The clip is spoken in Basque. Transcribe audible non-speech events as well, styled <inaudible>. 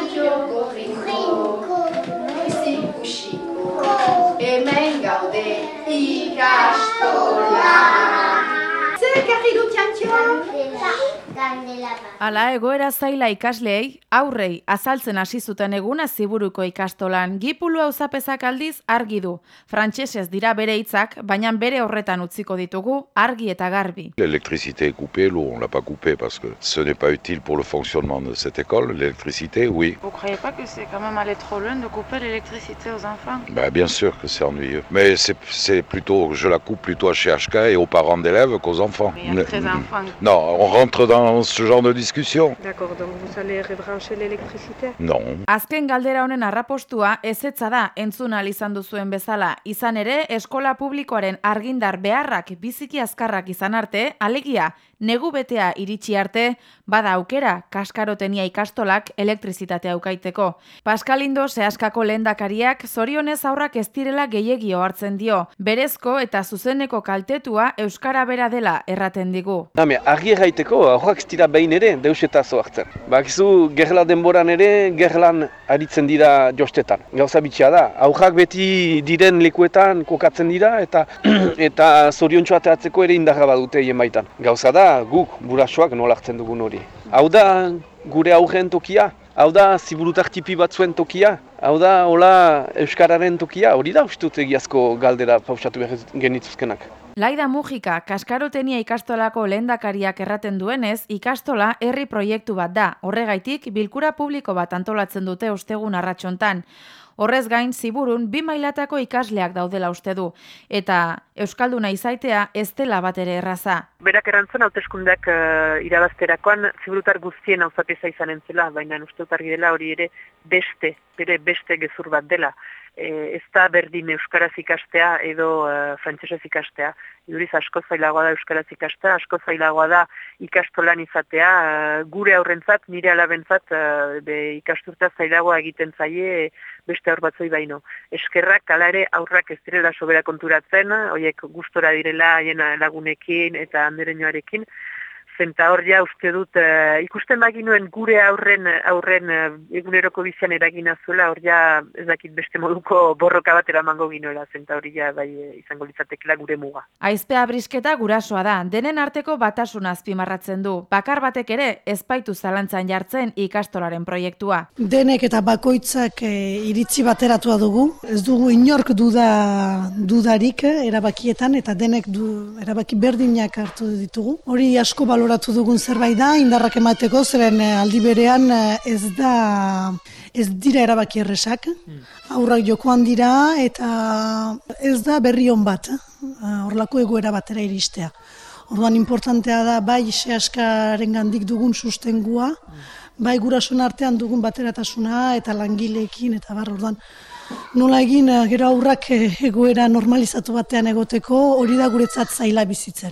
txantxoko rinko, noiz ikusiko, hemen gaude. Zer ekarri du txantxo? Gandela bat. Hala egoera zaila ikasleei, aurrei azaltzen hasi zuten eguna ziburuko ikastolan, gipulu auzapezak aldiz argi du. Frantsesez dira bere hitzak, baina bere horretan utziko ditugu argi eta garbi. L'électricité est coupée, l'eau on l'a pas coupée parce que ce n'est pas utile pour le fonctionnement de cette école. L'électricité, oui. Vous croyez pas que c'est quand même aller trop loin de couper l'électricité aux enfants? Bah, bien sûr que c'est ennuyeux. Mais c'est plutôt, je la coupe plutôt à chez HK et aux parents d'élèves qu'aux enfants. Mais il y a très enfants. Non, on rentre dans ce genre de discussion D'accord, donc vous allez rebrancher l'électricité Non. Azken galdera honen arrapostua ezetza da entzun ahal izan duzuen bezala. Izan ere, eskola publikoaren argindar beharrak biziki azkarrak izan arte, alegia, negu betea iritsi arte, bada aukera kaskarotenia ikastolak elektrizitatea aukaiteko. Paskalindo zehaskako lehendakariak zorionez aurrak ez direla gehiegio hartzen dio. Berezko eta zuzeneko kaltetua euskara bera dela erraten digu. Hame, argi erraiteko, aurrak ez dira behin ere, deus eta hartzen. Bakizu, gerla denboran ere, gerlan aritzen dira jostetan. Gauza bitxia da, aurrak beti diren lekuetan kokatzen dira, eta <clears throat> eta zoriontsu ateratzeko ere indarra badute hien baitan. Gauza da, guk, burasoak nola hartzen dugun hori. Hau da, gure aurren tokia, hau da, ziburutak tipi batzuen tokia, hau da, hola, Euskararen tokia, hori da ustut egiazko galdera pausatu behar genituzkenak. Laida Mujika, kaskarotenia ikastolako lehendakariak erraten duenez, ikastola herri proiektu bat da. Horregaitik, bilkura publiko bat antolatzen dute ostegun arratsontan. Horrez gain, ziburun, bi mailatako ikasleak daudela uste du. Eta Euskalduna izaitea ez dela bat ere erraza. Berak erantzun hauteskundeak uh, irabazterakoan ziburutar guztien auzapeza izanen zela, baina uste dut dela hori ere beste, bere beste gezur bat dela. E, ez da berdin euskaraz ikastea edo uh, frantsesez ikastea. Iduriz asko zailagoa da euskaraz ikastea, asko zailagoa da ikastolan izatea, uh, gure aurrentzat, nire alabentzat uh, be ikasturta zailagoa egiten zaie beste aur batzoi baino. Eskerrak ala ere aurrak ez direla sobera konturatzen, horiek gustora direla haien lagunekin eta andereñoarekin, zenta hor ja uste dut uh, ikusten baginuen gure aurren aurren uh, eguneroko bizian eragina zuela hor ja ez dakit beste moduko borroka bat eramango ginoela zenta hori ja bai eh, izango litzatekela gure muga. Aizpea brisketa gurasoa da, denen arteko batasuna azpimarratzen du. Bakar batek ere ezpaitu zalantzan jartzen ikastolaren proiektua. Denek eta bakoitzak e, iritzi bateratua dugu. Ez dugu inork duda dudarik erabakietan eta denek du erabaki berdinak hartu ditugu. Hori asko baloratu dugun zerbait da, indarrak emateko, zeren eh, aldi berean eh, ez da ez dira erabaki erresak. Aurrak jokoan dira eta ez da berri on bat, eh, horlako egoera batera iristea. Orduan importantea da bai sehaskaren gandik dugun sustengua, bai gurasoen artean dugun bateratasuna eta langileekin eta bar orduan nola egin gero aurrak egoera normalizatu batean egoteko hori da guretzat zaila bizitzen.